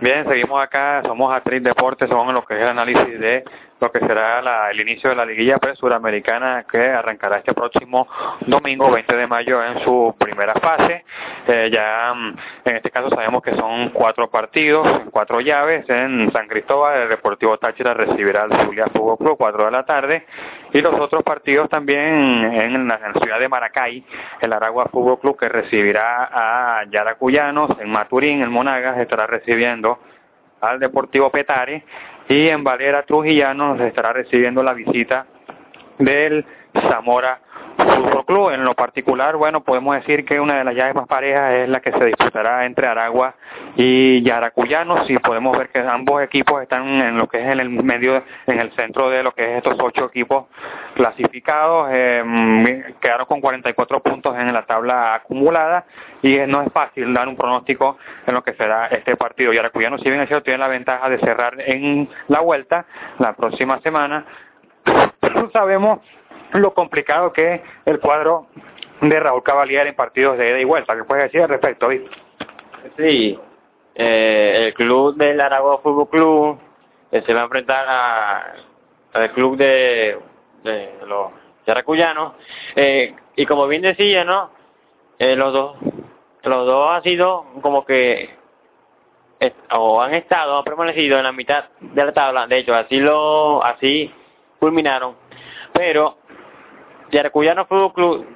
Bien, seguimos acá, somos Actriz Deportes, somos lo que es el análisis de lo que será la, el inicio de la liguilla pues, suramericana que arrancará este próximo domingo 20 de mayo en su primera fase. Eh, ya mm, en este caso sabemos que son cuatro partidos, cuatro llaves en San Cristóbal, el Deportivo Táchira recibirá al Zulia Fútbol Club 4 de la tarde y los otros partidos también en la, ciudad de Maracay, el Aragua Fútbol Club que recibirá a Yaracuyanos, en Maturín, el Monagas estará recibiendo al Deportivo Petare y en Valera Trujillano se estará recibiendo la visita del Zamora Fútbol Club. En lo particular, bueno, podemos decir que una de las llaves más parejas es la que se disputará entre Aragua y Yaracuyanos y podemos ver que ambos equipos están en lo que es en el medio, en el centro de lo que es estos ocho equipos clasificados, eh, quedaron con 44 puntos en la tabla acumulada y no es fácil dar un pronóstico en lo que será este partido. Yaracuyanos, si bien es cierto, tiene la ventaja de cerrar en la vuelta la próxima semana, sabemos lo complicado que el cuadro de Raúl Cavalier en partidos de ida y vuelta. ¿Qué puedes decir al respecto, Sí, eh, el club del Aragua Fútbol Club eh, se va a enfrentar al club de, de los yaracuyanos eh, y como bien decía, ¿no? Los dos los dos han sido como que o han estado, han permanecido en la mitad de la tabla, de hecho así lo así culminaron, pero Yaracuyano Fútbol Club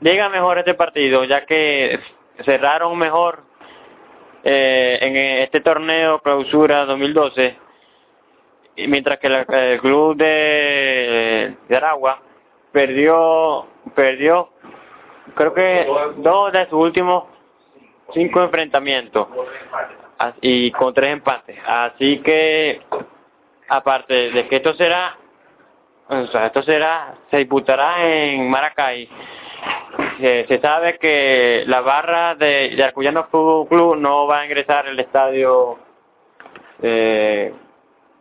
llega mejor este partido, ya que cerraron mejor eh, en este torneo clausura 2012, mientras que el club de, de Aragua perdió, perdió, creo que dos de sus últimos cinco enfrentamientos y con tres empates. Así que, aparte de que esto será o esto será, se disputará en Maracay. se sabe que la barra de Yarcuyano Fútbol Club no va a ingresar al estadio eh,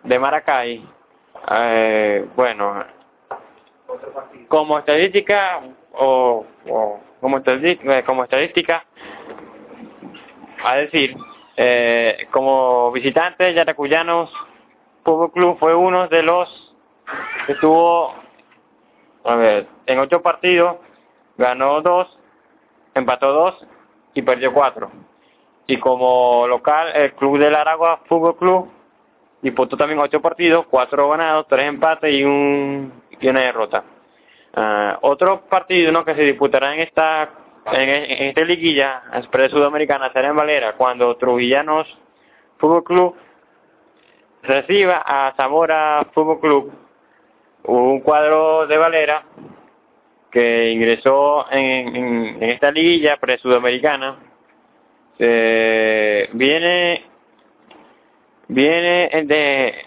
de Maracay. Eh, bueno, como estadística o, como, estadística, eh, como estadística, a decir, eh, como visitante, Yaracuyanos Fútbol Club fue uno de los estuvo, a ver, en ocho partidos, ganó dos, empató dos y perdió cuatro. Y como local, el Club del Aragua Fútbol Club disputó también ocho partidos, cuatro ganados, tres empates y, un, y una derrota. Uh, otro partido ¿no? que se disputará en esta en, en esta liguilla de sudamericana será en Valera cuando Trujillanos Fútbol Club reciba a Zamora Fútbol Club un cuadro de Valera que ingresó en, en, esta liguilla pre-sudamericana. viene viene de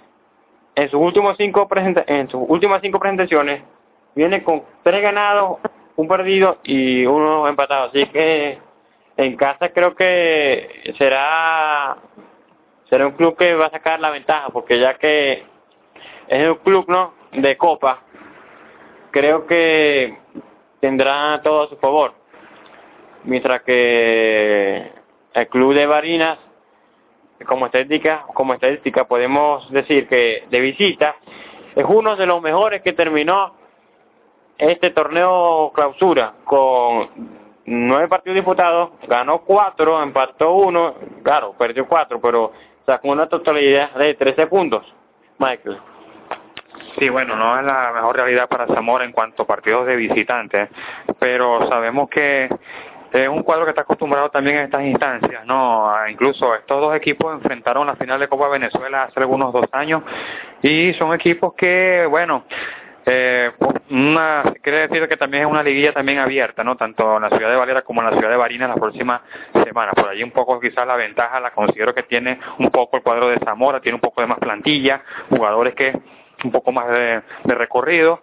en sus últimos cinco en sus últimas cinco presentaciones viene con tres ganados, un perdido y uno empatado. Así que en casa creo que será será un club que va a sacar la ventaja porque ya que es un club no de Copa, creo que tendrá todo a su favor. Mientras que el club de Barinas, como estadística, como estadística podemos decir que de visita es uno de los mejores que terminó este torneo clausura con nueve partidos disputados, ganó cuatro, empató uno, claro, perdió cuatro, pero sacó una totalidad de 13 puntos. Michael. Sí, bueno, no es la mejor realidad para Zamora en cuanto a partidos de visitantes, pero sabemos que es un cuadro que está acostumbrado también a estas instancias, ¿no? Incluso estos dos equipos enfrentaron la final de Copa Venezuela hace algunos dos años y son equipos que, bueno, eh, una, quiere decir que también es una liguilla también abierta, ¿no? Tanto en la ciudad de Valera como en la ciudad de Barinas las próximas semanas. Por allí un poco quizás la ventaja la considero que tiene un poco el cuadro de Zamora, tiene un poco de más plantilla, jugadores que un poco más de, recorrido.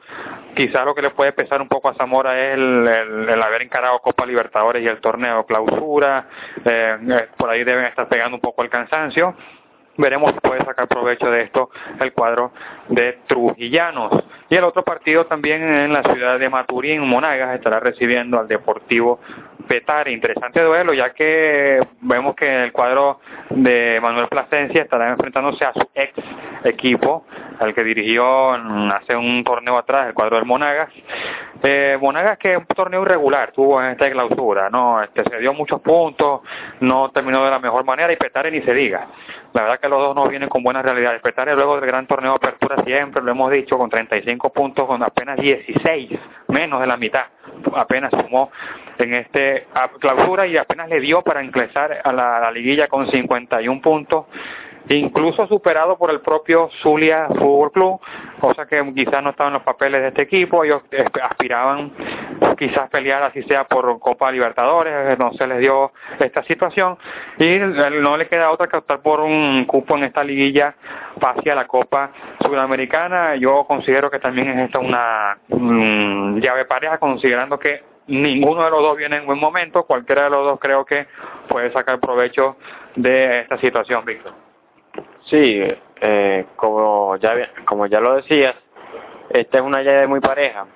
Quizás lo que le puede pesar un poco a Zamora es el, el, haber encarado Copa Libertadores y el torneo clausura. Eh, eh, por ahí deben estar pegando un poco el cansancio. Veremos si puede sacar provecho de esto el cuadro de Trujillanos. Y el otro partido también en la ciudad de Maturín, Monagas, estará recibiendo al Deportivo Petare. Interesante duelo, ya que vemos que el cuadro de Manuel Plasencia estará enfrentándose a su ex equipo, al que dirigió hace un torneo atrás, el cuadro del Monagas. Eh, Monagas que es un torneo irregular tuvo en esta clausura, no este, se dio muchos puntos, no terminó de la mejor manera y Petare ni se diga. La verdad que los dos no vienen con buenas realidades. Petare luego del gran torneo de apertura siempre, lo hemos dicho, con 35 puntos, con apenas 16, menos de la mitad, apenas sumó en este clausura y apenas le dio para ingresar a la, a la liguilla con 51 puntos incluso superado por el propio Zulia Fútbol Club, cosa que quizás no estaba en los papeles de este equipo, ellos aspiraban quizás pelear así sea por Copa Libertadores, no se les dio esta situación y no le queda otra que optar por un cupo en esta liguilla hacia la Copa Sudamericana. Yo considero que también es esta una llave pareja, considerando que ninguno de los dos viene en buen momento, cualquiera de los dos creo que puede sacar provecho de esta situación, Víctor. Sí, eh, como ya como ya lo decías, esta es una llave muy pareja.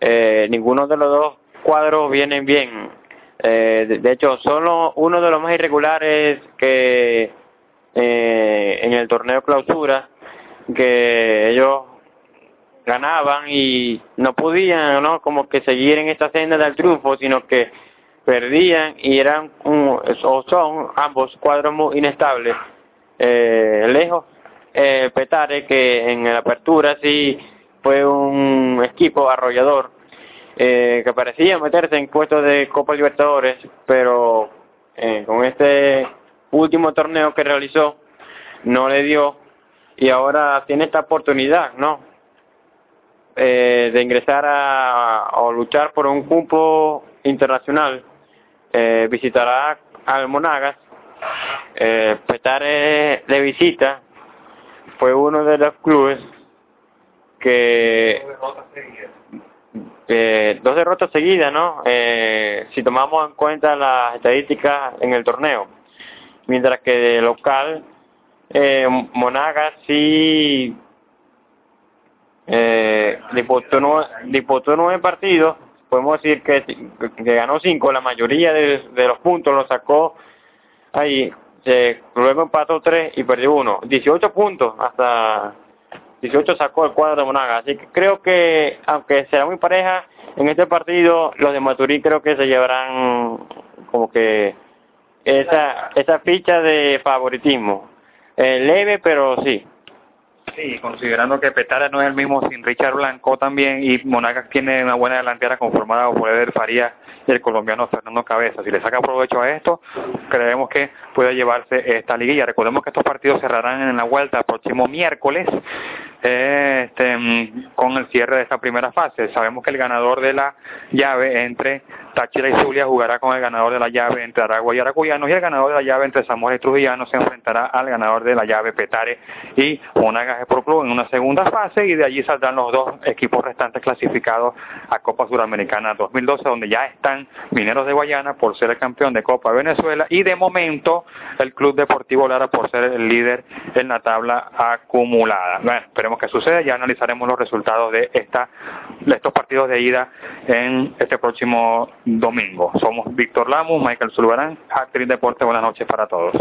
Eh, ninguno de los dos cuadros vienen bien. Eh, de, hecho, solo uno de los más irregulares que eh, en el torneo clausura, que ellos ganaban y no podían, ¿no? Como que seguir en esta senda del triunfo, sino que perdían y eran o son ambos cuadros muy inestables eh, lejos. Eh, Petare, que en la apertura sí fue un equipo arrollador, eh, que parecía meterse en puestos de Copa Libertadores, pero con este último torneo que realizó no le dio y ahora tiene esta oportunidad, ¿no? Eh, de ingresar a, o luchar por un cupo internacional. Eh, visitará al Monagas eh, Petare de visita fue uno de los clubes que eh, dos derrotas seguidas, ¿no? Eh, si tomamos en cuenta las estadísticas en el torneo, mientras que de local eh, Monagas sí eh, disputó, nueve, disputó nueve partidos, podemos decir que, que ganó cinco, la mayoría de, los puntos los sacó ahí se, luego empató 3 y perdió 1. 18 puntos hasta 18 sacó el cuadro de Monaga. Así que creo que, aunque sea muy pareja, en este partido los de Maturín creo que se llevarán como que esa, esa ficha de favoritismo. Eh, leve, pero sí. Sí, considerando que Petara no es el mismo sin Richard Blanco también y Monagas tiene una buena delantera conformada por Eder Faría y el colombiano Fernando Cabeza. Si le saca provecho a esto, creemos que puede llevarse esta liguilla. Recordemos que estos partidos cerrarán en la vuelta el próximo miércoles este, con el cierre de esta primera fase. Sabemos que el ganador de la llave entre Táchira y Zulia jugará con el ganador de la llave entre Aragua y Aracuyanos y el ganador de la llave entre Zamora y Trujillano se enfrentará al ganador de la llave Petare y Monagas Pro Club en una segunda fase y de allí saldrán los dos equipos restantes clasificados a Copa Suramericana 2012 donde ya están Mineros de Guayana por ser el campeón de Copa Venezuela y de momento el Club Deportivo Lara por ser el líder en la tabla acumulada. Bueno, esperemos que suceda, ya analizaremos los resultados de esta de estos partidos de ida en este próximo domingo. Somos Víctor Lamus, Michael Zulbarán, Actriz Deporte, buenas noches para todos.